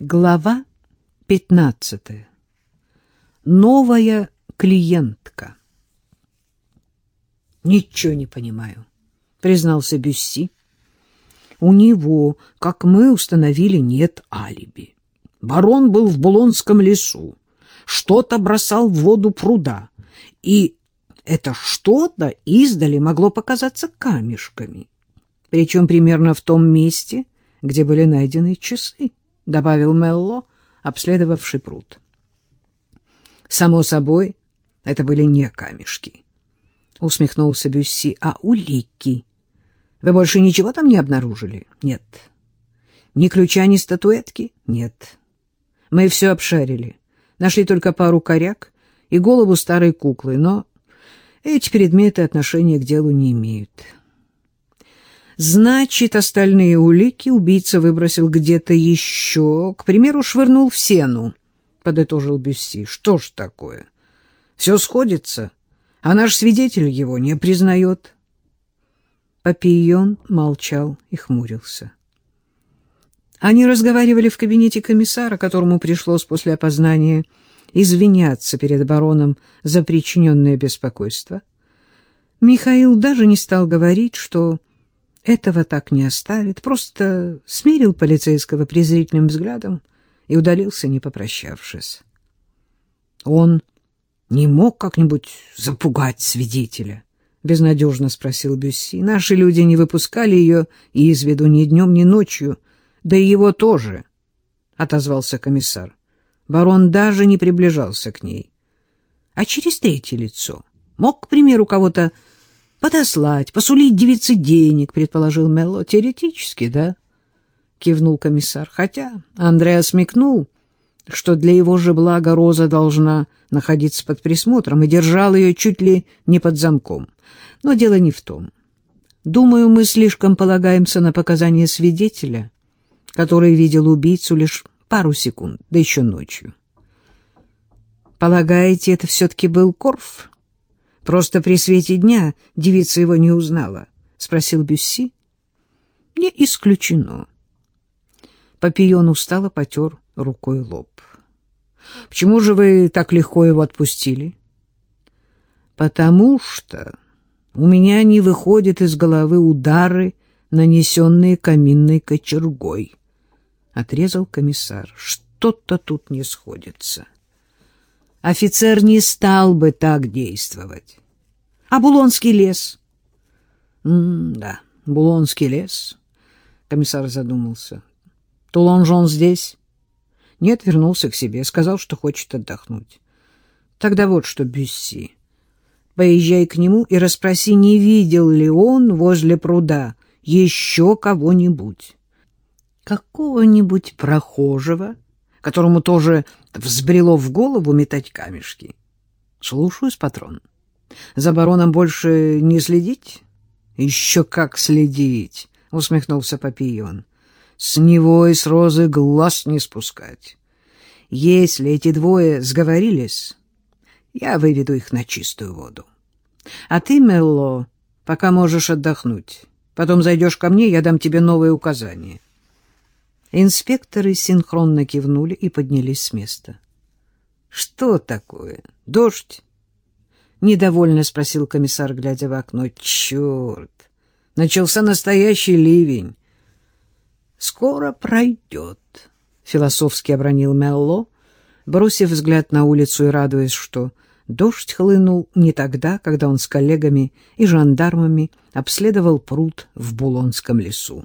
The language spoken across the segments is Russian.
Глава 15. Новая клиентка. Ничего не понимаю, признался Бюсси. У него, как мы установили, нет алиби. Барон был в Булонском лесу, что-то бросал в воду пруда, и это что-то издали могло показаться камешками, причем примерно в том месте, где были найдены часы. — добавил Мелло, обследовавший пруд. «Само собой, это были не камешки», — усмехнулся Бюсси, — «а улики. Вы больше ничего там не обнаружили?» «Нет». «Ни ключа, ни статуэтки?» «Нет». «Мы все обшарили. Нашли только пару коряк и голову старой куклы, но эти предметы отношения к делу не имеют». Значит, остальные улики убийца выбросил где-то еще, к примеру, швырнул в сену, — подытожил Бюсси. Что ж такое? Все сходится, а наш свидетель его не признает. Папийон молчал и хмурился. Они разговаривали в кабинете комиссара, которому пришлось после опознания извиняться перед бароном за причиненное беспокойство. Михаил даже не стал говорить, что этого так не оставит, просто смирил полицейского презрительным взглядом и удалился, не попрощавшись. Он не мог как-нибудь запугать свидетеля? — безнадежно спросил Бюсси. Наши люди не выпускали ее из виду ни днем, ни ночью. Да и его тоже, — отозвался комиссар. Барон даже не приближался к ней. А через третье лицо мог, к примеру, кого-то подослать, посулить девице денег, предположил Мелло. Теоретически, да? Кивнул комиссар. Хотя Андреа смекнул, что для его же блага Роза должна находиться под присмотром и держал ее чуть ли не под замком. Но дело не в том. Думаю, мы слишком полагаемся на показания свидетеля, который видел убийцу лишь пару секунд, да еще ночью. Полагаете, это все-таки был Корф? Просто при свете дня девица его не узнала, — спросил Бюсси. — Не исключено. Папион устало потер рукой лоб. — Почему же вы так легко его отпустили? — Потому что у меня не выходят из головы удары, нанесенные каминной кочергой, — отрезал комиссар. — Что-то тут не сходится. — офицер не стал бы так действовать. А Булонский лес? М-да, Булонский лес. Комиссар задумался. Тулонжон здесь? Нет, вернулся к себе, сказал, что хочет отдохнуть. Тогда вот что, Бюсси, поезжай к нему и расспроси, не видел ли он возле пруда еще кого-нибудь. Какого-нибудь прохожего, которому тоже взбрело в голову метать камешки. — Слушаюсь, патрон. За бароном больше не следить? — Еще как следить, — усмехнулся Папион. — С него и с Розы глаз не спускать. Если эти двое сговорились, я выведу их на чистую воду. А ты, Мелло, пока можешь отдохнуть. Потом зайдешь ко мне, я дам тебе новые указания. Инспекторы синхронно кивнули и поднялись с места. — Что такое? Дождь? — недовольно спросил комиссар, глядя в окно. — Черт! Начался настоящий ливень. — Скоро пройдет, — философски обронил Мелло, бросив взгляд на улицу и радуясь, что дождь хлынул не тогда, когда он с коллегами и жандармами обследовал пруд в Булонском лесу.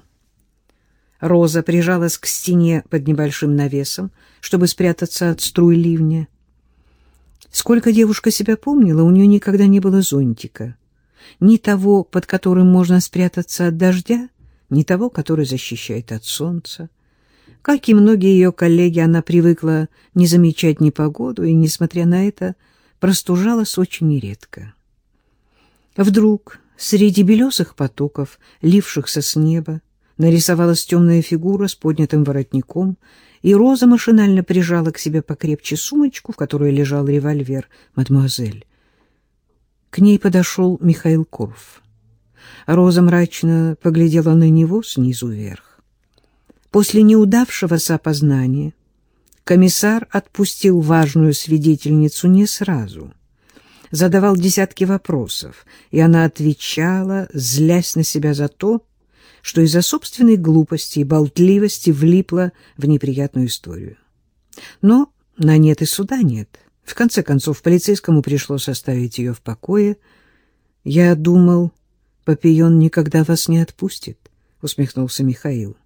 Роза прижалась к стене под небольшим навесом, чтобы спрятаться от струй ливня. Сколько девушка себя помнила, у нее никогда не было зонтика. Ни того, под которым можно спрятаться от дождя, ни того, который защищает от солнца. Как и многие ее коллеги, она привыкла не замечать непогоду и, несмотря на это, простужалась очень редко. Вдруг среди белесых потоков, лившихся с неба, нарисовалась темная фигура с поднятым воротником, и Роза машинально прижала к себе покрепче сумочку, в которой лежал револьвер «Мадемуазель». К ней подошел Михаил Корф. Роза мрачно поглядела на него снизу вверх. После неудавшегося опознания Комиссар отпустил важную свидетельницу не сразу. Задавал десятки вопросов, и она отвечала, злясь на себя за то, что из-за собственной глупости и болтливости влипла в неприятную историю. Но на нет и суда нет. В конце концов, полицейскому пришлось оставить ее в покое. «Я думал, Папион никогда вас не отпустит», — усмехнулся Михаил.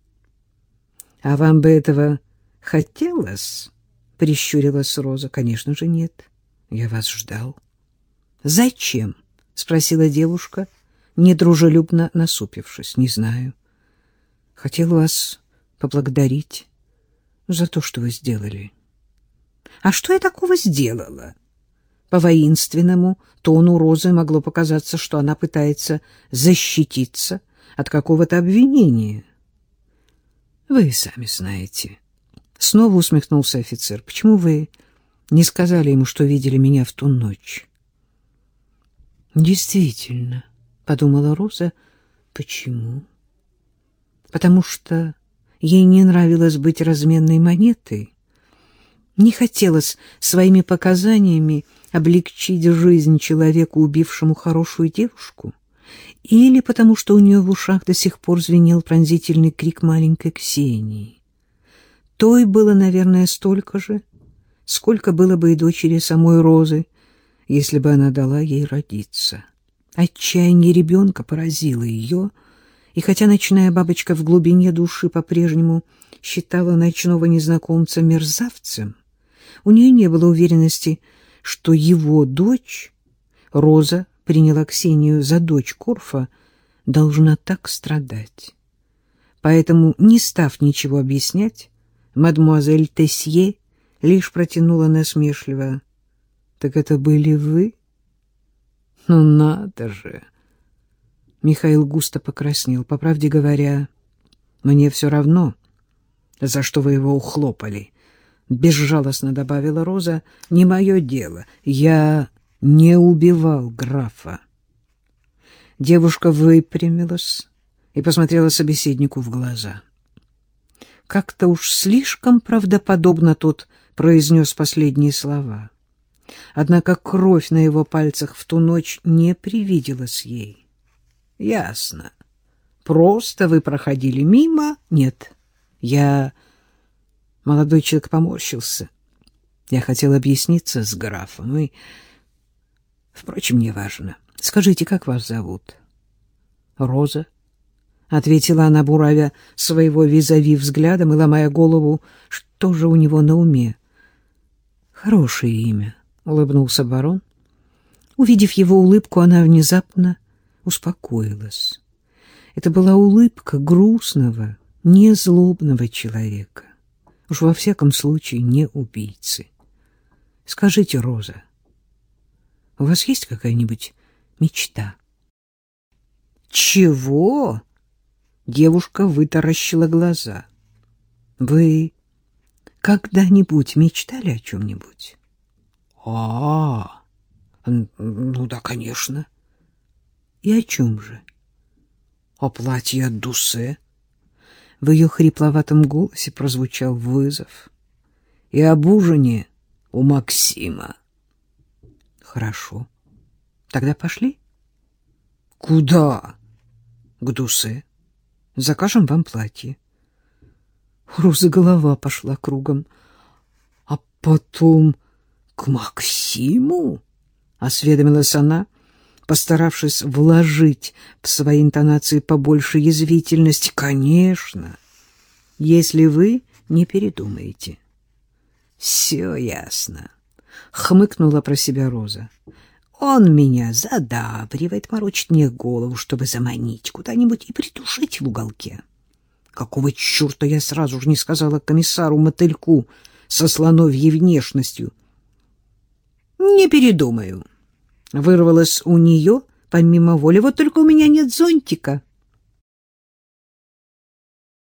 «А вам бы этого хотелось?» — прищурилась Роза. «Конечно же нет. Я вас ждал». «Зачем?» — спросила девушка, недружелюбно насупившись. «Не знаю. Хотел вас поблагодарить за то, что вы сделали». «А что я такого сделала?» По воинственному тону Розы могло показаться, что она пытается защититься от какого-то обвинения. Вы сами знаете. Снова усмехнулся офицер. Почему вы не сказали ему, что видели меня в ту ночь? Действительно, подумала Роза. Почему? Потому что ей не нравилось быть разменной монетой. Не хотелось своими показаниями облегчить жизнь человеку, убившему хорошую девушку или потому что у нее в ушах до сих пор звенел пронзительный крик маленькой Ксении. Той было, наверное, столько же, сколько было бы и дочери самой Розы, если бы она дала ей родиться. Отчаяние ребенка поразило ее, и хотя ночная бабочка в глубине души по-прежнему считала ночного незнакомца мерзавцем, у нее не было уверенности, что его дочь, Роза, приняла Ксению за дочь Корфа, должна так страдать. Поэтому, не став ничего объяснять, мадемуазель Тесье лишь протянула насмешливо. — Так это были вы? — Ну надо же! Михаил густо покраснел. По правде говоря, мне все равно, за что вы его ухлопали. Безжалостно добавила Роза. — Не мое дело. Я не убивал графа. Девушка выпрямилась и посмотрела собеседнику в глаза. Как-то уж слишком правдоподобно тот произнес последние слова. Однако кровь на его пальцах в ту ночь не привиделась ей. — Ясно. Просто вы проходили мимо? Нет. Я... Молодой человек поморщился. Я хотел объясниться с графом и... Впрочем, не важно. Скажите, как вас зовут? Роза, ответила она, буравя своего визави взглядом и ломая голову, что же у него на уме. Хорошее имя, улыбнулся барон. Увидев его улыбку, она внезапно успокоилась. Это была улыбка грустного, незлобного человека. Уж во всяком случае не убийцы. Скажите, Роза, у вас есть какая-нибудь мечта? Чего? Девушка вытаращила глаза. Вы когда-нибудь мечтали о чем-нибудь? А, ну да, конечно. И о чем же? О платье от Дусе. В ее хрипловатом голосе прозвучал вызов. И об ужине у Максима. Хорошо. Тогда пошли. Куда? К Дусе. Закажем вам платье. У Розы голова пошла кругом. А потом к Максиму? Осведомилась она, постаравшись вложить в свои интонации побольше язвительности. Конечно, если вы не передумаете. Все ясно хмыкнула про себя Роза. Он меня задабривает, морочит мне голову, чтобы заманить куда-нибудь и притушить в уголке. Какого черта я сразу же не сказала комиссару-мотыльку со слоновьей внешностью? Не передумаю. Вырвалось у нее помимо воли. Вот только у меня нет зонтика.